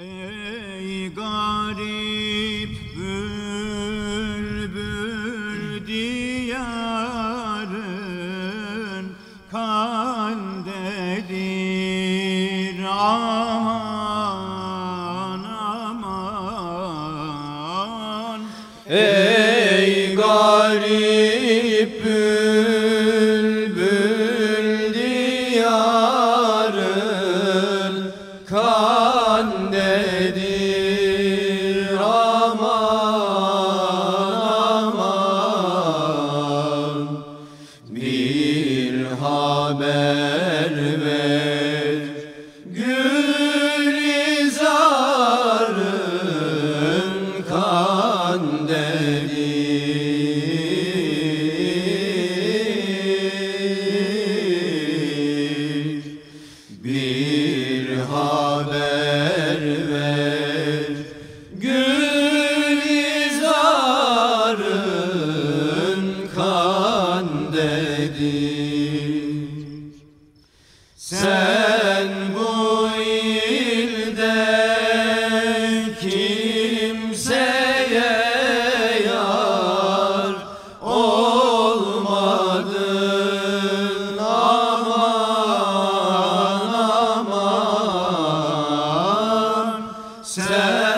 Ey garip bülbül diyarın kandedir aman. Ey garip sen bu ilde kimseye yar olmadın. Aman aman sen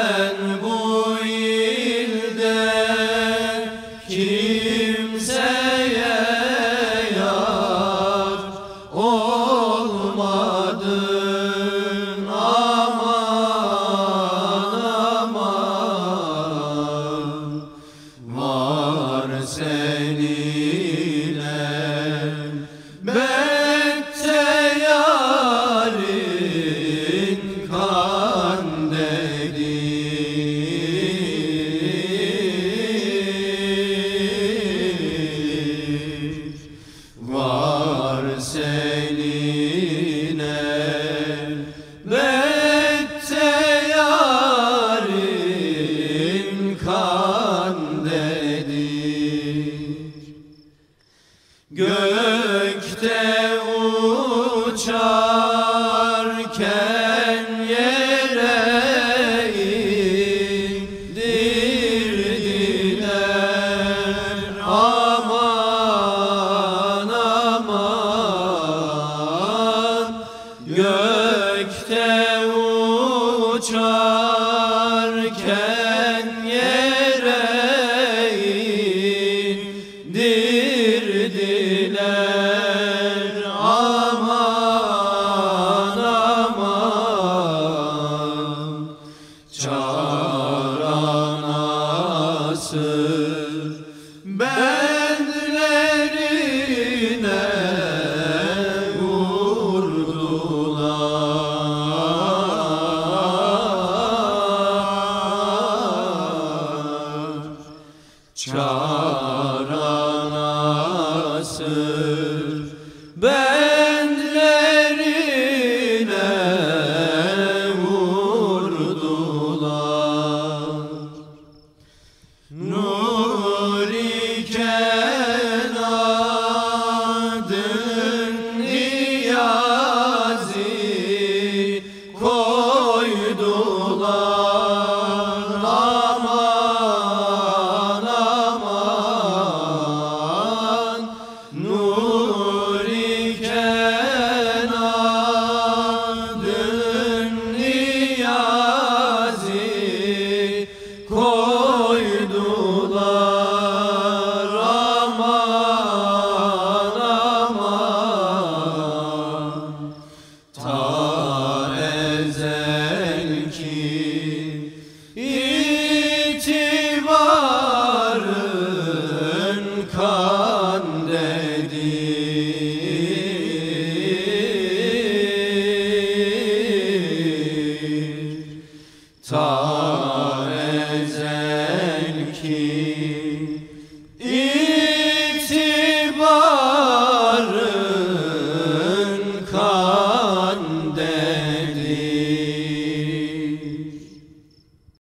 Gökte uçarken yere indirdiler. Aman aman Gökte uçarken Çaranası benlerine vurdular. Nur iken adın niyazi koydular aman aman. Ta ezelki itibarın kandedir Ta